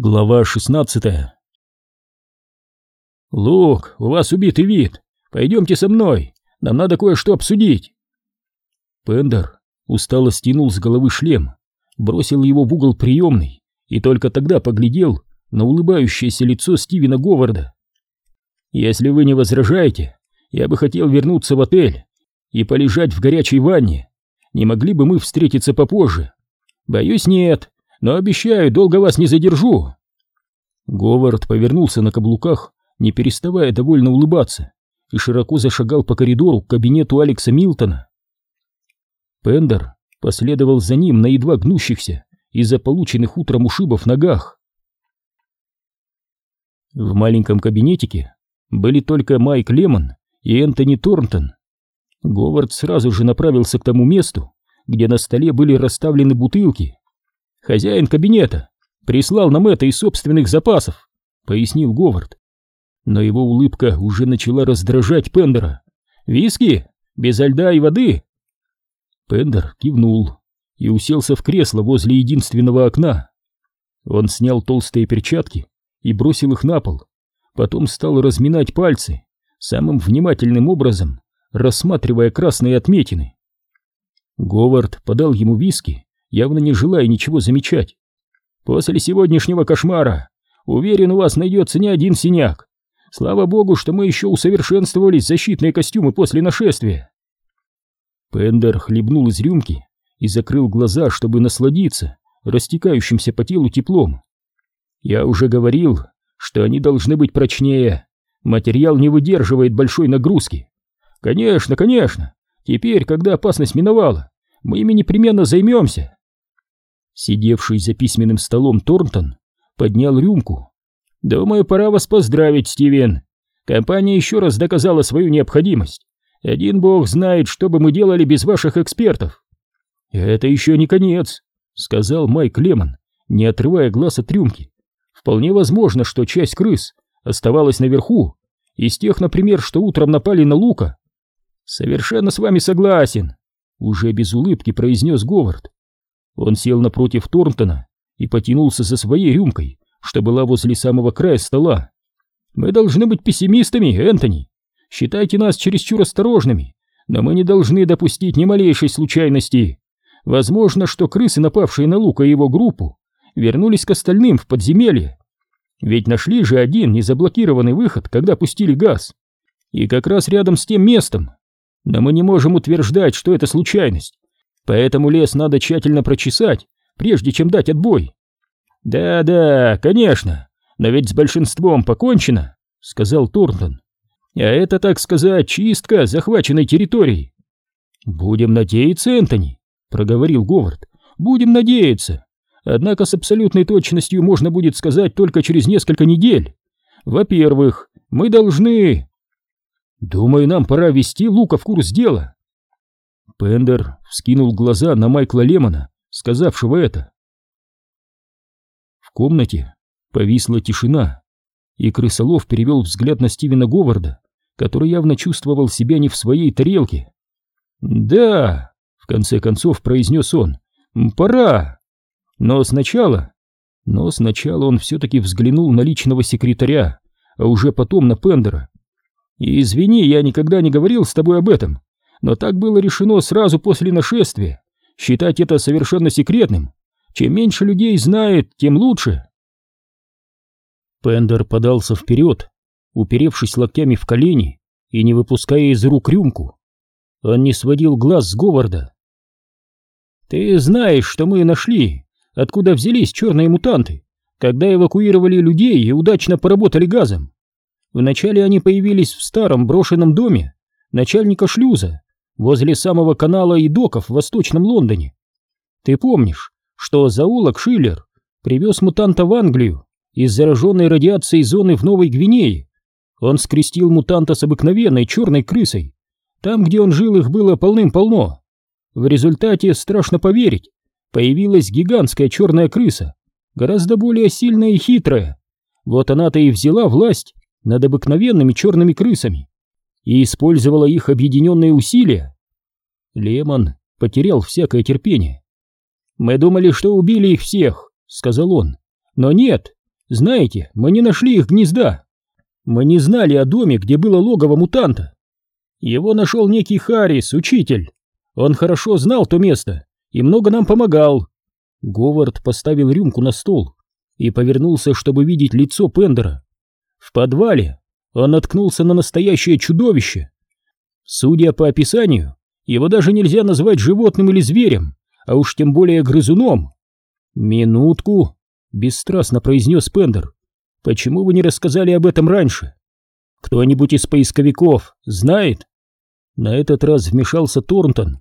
Глава 16 «Лук, у вас убитый вид. Пойдемте со мной. Нам надо кое-что обсудить». Пендер устало стянул с головы шлем, бросил его в угол приемной и только тогда поглядел на улыбающееся лицо Стивена Говарда. «Если вы не возражаете, я бы хотел вернуться в отель и полежать в горячей ванне. Не могли бы мы встретиться попозже?» «Боюсь, нет но обещаю, долго вас не задержу. Говард повернулся на каблуках, не переставая довольно улыбаться, и широко зашагал по коридору к кабинету Алекса Милтона. Пендер последовал за ним на едва гнущихся из-за полученных утром ушибов ногах. В маленьком кабинетике были только Майк Лемон и Энтони Торнтон. Говард сразу же направился к тому месту, где на столе были расставлены бутылки, Хозяин кабинета прислал нам это из собственных запасов, пояснил Говард. Но его улыбка уже начала раздражать Пендера. Виски? Без льда и воды? Пендер кивнул и уселся в кресло возле единственного окна. Он снял толстые перчатки и бросил их на пол, потом стал разминать пальцы, самым внимательным образом рассматривая красные отметины. Говард подал ему виски явно не желая ничего замечать. «После сегодняшнего кошмара, уверен, у вас найдется не один синяк. Слава богу, что мы еще усовершенствовались защитные костюмы после нашествия». Пендер хлебнул из рюмки и закрыл глаза, чтобы насладиться растекающимся по телу теплом. «Я уже говорил, что они должны быть прочнее. Материал не выдерживает большой нагрузки. Конечно, конечно. Теперь, когда опасность миновала, мы ими непременно займемся. Сидевший за письменным столом Торнтон поднял рюмку. «Думаю, пора вас поздравить, Стивен. Компания еще раз доказала свою необходимость. Один бог знает, что бы мы делали без ваших экспертов». «Это еще не конец», — сказал Майк Лемон, не отрывая глаз от рюмки. «Вполне возможно, что часть крыс оставалась наверху, из тех, например, что утром напали на Лука». «Совершенно с вами согласен», — уже без улыбки произнес Говард. Он сел напротив Торнтона и потянулся за своей рюмкой, что была возле самого края стола. «Мы должны быть пессимистами, Энтони. Считайте нас чересчур осторожными, но мы не должны допустить ни малейшей случайности. Возможно, что крысы, напавшие на Лука и его группу, вернулись к остальным в подземелье. Ведь нашли же один незаблокированный выход, когда пустили газ. И как раз рядом с тем местом. Но мы не можем утверждать, что это случайность. Поэтому лес надо тщательно прочесать, прежде чем дать отбой. Да-да, конечно, но ведь с большинством покончено, сказал Торнтон. А это, так сказать, чистка захваченной территории. Будем надеяться, Энтони, проговорил Говард. Будем надеяться. Однако с абсолютной точностью можно будет сказать только через несколько недель. Во-первых, мы должны... Думаю, нам пора ввести Лука в курс дела. Пендер вскинул глаза на Майкла Лемона, сказавшего это. В комнате повисла тишина, и крысолов перевел взгляд на Стивена Говарда, который явно чувствовал себя не в своей тарелке. «Да», — в конце концов произнес он, — «пора». Но сначала... Но сначала он все-таки взглянул на личного секретаря, а уже потом на Пендера. «И извини, я никогда не говорил с тобой об этом, но так было решено сразу после нашествия. Считать это совершенно секретным. Чем меньше людей знает, тем лучше. Пендер подался вперед, уперевшись локтями в колени и не выпуская из рук рюмку. Он не сводил глаз с Говарда. «Ты знаешь, что мы нашли, откуда взялись черные мутанты, когда эвакуировали людей и удачно поработали газом. Вначале они появились в старом брошенном доме начальника шлюза, возле самого канала и доков в Восточном Лондоне. Ты помнишь, что зоолог Шиллер привез мутанта в Англию из зараженной радиацией зоны в Новой Гвинее? Он скрестил мутанта с обыкновенной черной крысой. Там, где он жил, их было полным-полно. В результате, страшно поверить, появилась гигантская черная крыса, гораздо более сильная и хитрая. Вот она-то и взяла власть над обыкновенными черными крысами и использовала их объединенные усилия. Лемон потерял всякое терпение. «Мы думали, что убили их всех», — сказал он. «Но нет, Знаете, мы не нашли их гнезда. Мы не знали о доме, где было логово мутанта. Его нашел некий Харрис, учитель. Он хорошо знал то место и много нам помогал. Говард поставил рюмку на стол и повернулся, чтобы видеть лицо Пендера. В подвале он наткнулся на настоящее чудовище. Судя по описанию, его даже нельзя назвать животным или зверем, а уж тем более грызуном. «Минутку», — бесстрастно произнес Пендер. «Почему вы не рассказали об этом раньше? Кто-нибудь из поисковиков знает?» На этот раз вмешался Торнтон.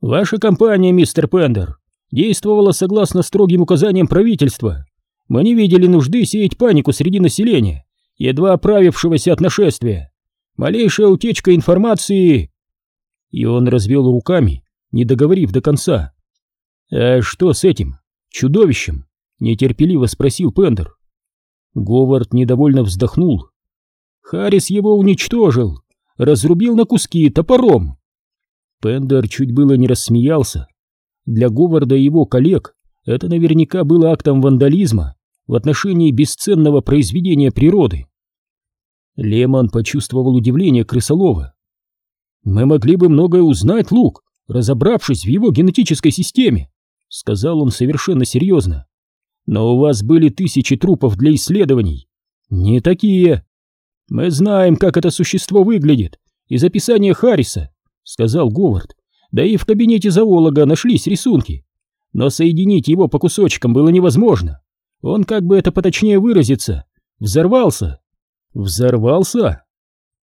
«Ваша компания, мистер Пендер, действовала согласно строгим указаниям правительства. Мы не видели нужды сеять панику среди населения, едва оправившегося от нашествия. Малейшая утечка информации...» И он развел руками, не договорив до конца. «А что с этим чудовищем?» — нетерпеливо спросил Пендер. Говард недовольно вздохнул. «Харрис его уничтожил, разрубил на куски топором». Пендер чуть было не рассмеялся. Для Говарда и его коллег это наверняка было актом вандализма в отношении бесценного произведения природы. Лемон почувствовал удивление крысолова. «Мы могли бы многое узнать, Лук, разобравшись в его генетической системе», — сказал он совершенно серьезно. «Но у вас были тысячи трупов для исследований. Не такие. Мы знаем, как это существо выглядит из описания Харриса», — сказал Говард. «Да и в кабинете зоолога нашлись рисунки. Но соединить его по кусочкам было невозможно. Он, как бы это поточнее выразиться, взорвался». «Взорвался?»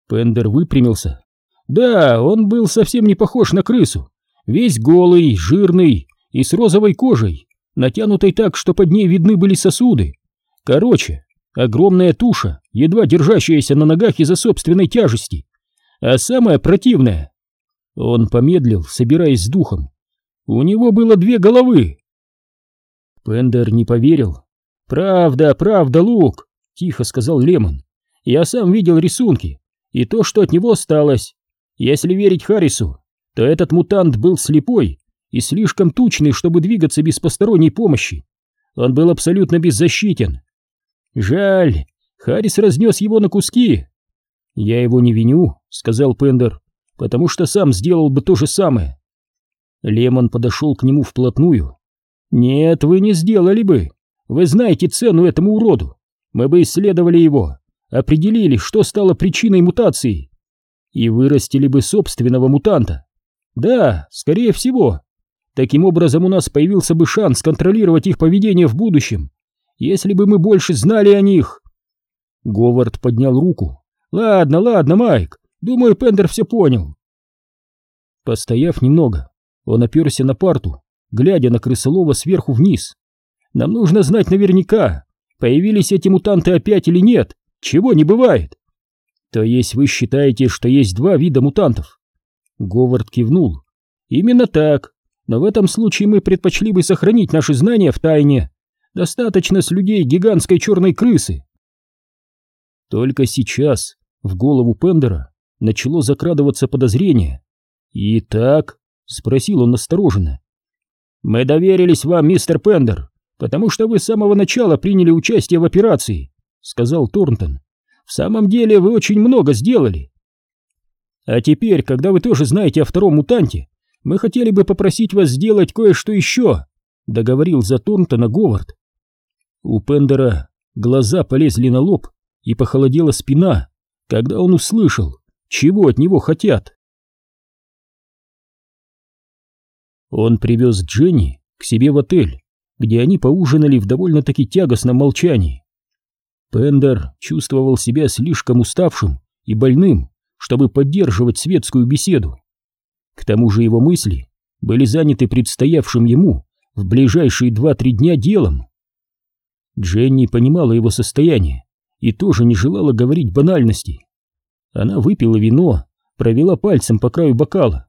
Пендер выпрямился. «Да, он был совсем не похож на крысу. Весь голый, жирный и с розовой кожей, натянутой так, что под ней видны были сосуды. Короче, огромная туша, едва держащаяся на ногах из-за собственной тяжести. А самое противное...» Он помедлил, собираясь с духом. «У него было две головы!» Пендер не поверил. «Правда, правда, Лук!» — тихо сказал Лемон. Я сам видел рисунки и то, что от него осталось. Если верить Харрису, то этот мутант был слепой и слишком тучный, чтобы двигаться без посторонней помощи. Он был абсолютно беззащитен. Жаль, Харрис разнес его на куски. Я его не виню, сказал Пендер, потому что сам сделал бы то же самое. Лемон подошел к нему вплотную. Нет, вы не сделали бы. Вы знаете цену этому уроду. Мы бы исследовали его, определили, что стало причиной мутации, и вырастили бы собственного мутанта. Да, скорее всего. Таким образом у нас появился бы шанс контролировать их поведение в будущем, если бы мы больше знали о них. Говард поднял руку. Ладно, ладно, Майк, думаю, Пендер все понял. Постояв немного, он оперся на парту, глядя на крысолова сверху вниз. Нам нужно знать наверняка, появились эти мутанты опять или нет, чего не бывает? То есть вы считаете, что есть два вида мутантов? Говард кивнул. Именно так. Но в этом случае мы предпочли бы сохранить наши знания в тайне. Достаточно с людей гигантской черной крысы. Только сейчас в голову Пендера начало закрадываться подозрение. «Итак?» — спросил он настороженно. «Мы доверились вам, мистер Пендер, потому что вы с самого начала приняли участие в операции. — сказал Торнтон. «В самом деле вы очень много сделали. А теперь, когда вы тоже знаете о втором мутанте, мы хотели бы попросить вас сделать кое-что еще», — договорил за Торнтона Говард. У Пендера глаза полезли на лоб и похолодела спина, когда он услышал, чего от него хотят. Он привез Дженни к себе в отель, где они поужинали в довольно-таки тягостном молчании. Пендер чувствовал себя слишком уставшим и больным, чтобы поддерживать светскую беседу. К тому же его мысли были заняты предстоявшим ему в ближайшие два-три дня делом. Дженни понимала его состояние и тоже не желала говорить банальности. Она выпила вино, провела пальцем по краю бокала.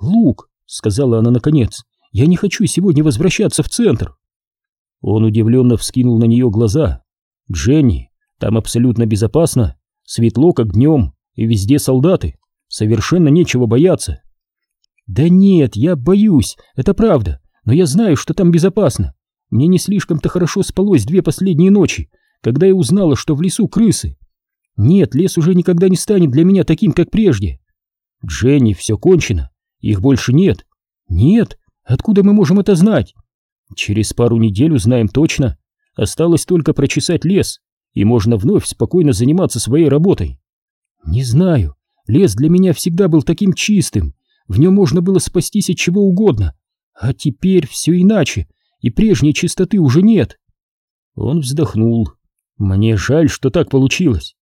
«Лук», — сказала она наконец, — «я не хочу сегодня возвращаться в центр». Он удивленно вскинул на нее глаза. Дженни, там абсолютно безопасно, светло как днем, и везде солдаты, совершенно нечего бояться. Да нет, я боюсь, это правда, но я знаю, что там безопасно. Мне не слишком-то хорошо спалось две последние ночи, когда я узнала, что в лесу крысы. Нет, лес уже никогда не станет для меня таким, как прежде. Дженни, все кончено, их больше нет. Нет, откуда мы можем это знать? Через пару недель узнаем точно. Осталось только прочесать лес, и можно вновь спокойно заниматься своей работой. Не знаю, лес для меня всегда был таким чистым, в нем можно было спастись от чего угодно, а теперь все иначе, и прежней чистоты уже нет. Он вздохнул. Мне жаль, что так получилось.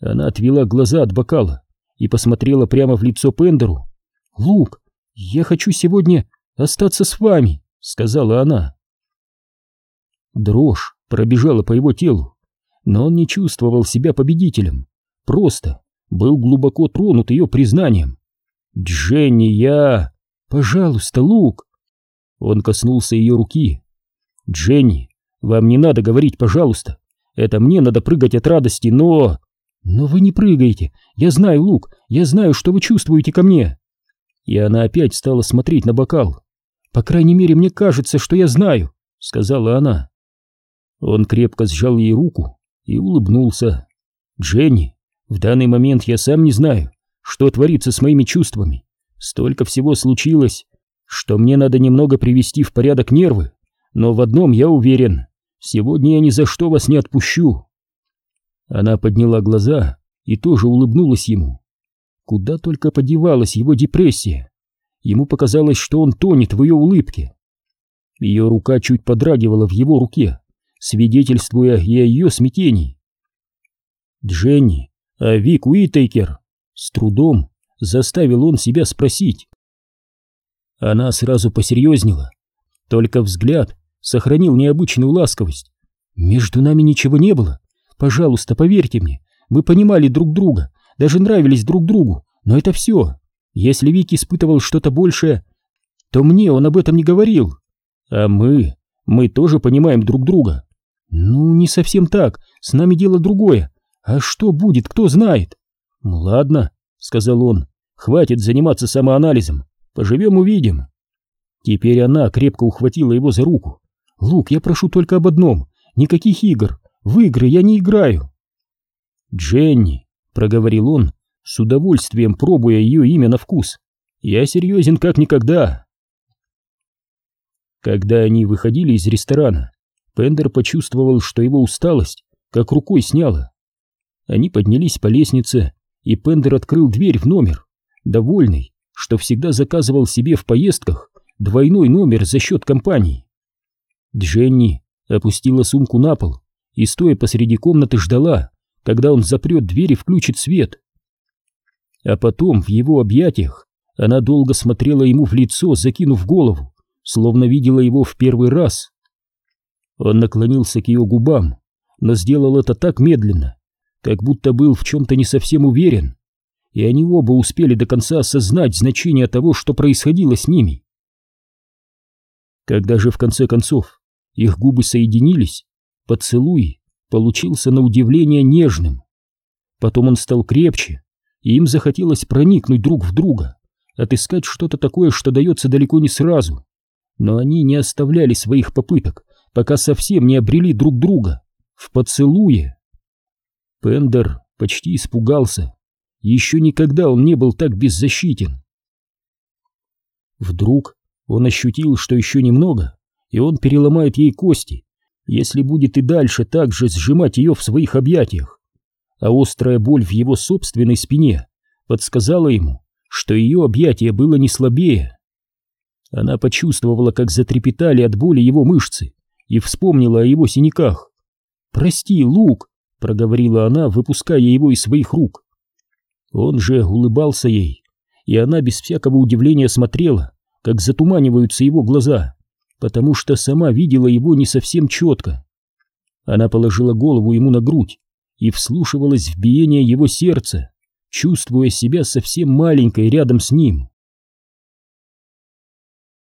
Она отвела глаза от бокала и посмотрела прямо в лицо Пендеру. «Лук, я хочу сегодня остаться с вами», — сказала она. Дрожь пробежала по его телу, но он не чувствовал себя победителем, просто был глубоко тронут ее признанием. «Дженни, я...» «Пожалуйста, Лук!» Он коснулся ее руки. «Дженни, вам не надо говорить «пожалуйста». Это мне надо прыгать от радости, но...» «Но вы не прыгаете. Я знаю, Лук, я знаю, что вы чувствуете ко мне». И она опять стала смотреть на бокал. «По крайней мере, мне кажется, что я знаю», — сказала она. Он крепко сжал ей руку и улыбнулся. «Дженни, в данный момент я сам не знаю, что творится с моими чувствами. Столько всего случилось, что мне надо немного привести в порядок нервы, но в одном я уверен, сегодня я ни за что вас не отпущу». Она подняла глаза и тоже улыбнулась ему. Куда только подевалась его депрессия. Ему показалось, что он тонет в ее улыбке. Ее рука чуть подрагивала в его руке, свидетельствуя и о ее смятении. «Дженни, а Вик Уитейкер?» С трудом заставил он себя спросить. Она сразу посерьезнела, только взгляд сохранил необычную ласковость. «Между нами ничего не было. Пожалуйста, поверьте мне, мы понимали друг друга, даже нравились друг другу, но это все. Если Вик испытывал что-то большее, то мне он об этом не говорил. А мы, мы тоже понимаем друг друга. Ну, не совсем так, с нами дело другое. А что будет, кто знает? Ладно, сказал он, хватит заниматься самоанализом, поживем увидим. Теперь она крепко ухватила его за руку. Лук, я прошу только об одном, никаких игр, в игры я не играю. Дженни, проговорил он, с удовольствием пробуя ее имя на вкус. Я серьезен как никогда. Когда они выходили из ресторана, Пендер почувствовал, что его усталость как рукой сняла. Они поднялись по лестнице, и Пендер открыл дверь в номер, довольный, что всегда заказывал себе в поездках двойной номер за счет компании. Дженни опустила сумку на пол и, стоя посреди комнаты, ждала, когда он запрет дверь и включит свет. А потом в его объятиях она долго смотрела ему в лицо, закинув голову, словно видела его в первый раз. Он наклонился к ее губам, но сделал это так медленно, как будто был в чем-то не совсем уверен, и они оба успели до конца осознать значение того, что происходило с ними. Когда же в конце концов их губы соединились, Поцелуй получился на удивление нежным. Потом он стал крепче, и им захотелось проникнуть друг в друга, отыскать что-то такое, что дается далеко не сразу. Но они не оставляли своих попыток, пока совсем не обрели друг друга в поцелуе. Пендер почти испугался. Еще никогда он не был так беззащитен. Вдруг он ощутил, что еще немного, и он переломает ей кости, если будет и дальше так же сжимать ее в своих объятиях. А острая боль в его собственной спине подсказала ему, что ее объятие было не слабее. Она почувствовала, как затрепетали от боли его мышцы, и вспомнила о его синяках. «Прости, Лук», — проговорила она, выпуская его из своих рук. Он же улыбался ей, и она без всякого удивления смотрела, как затуманиваются его глаза потому что сама видела его не совсем четко. Она положила голову ему на грудь и вслушивалась в биение его сердца, чувствуя себя совсем маленькой рядом с ним.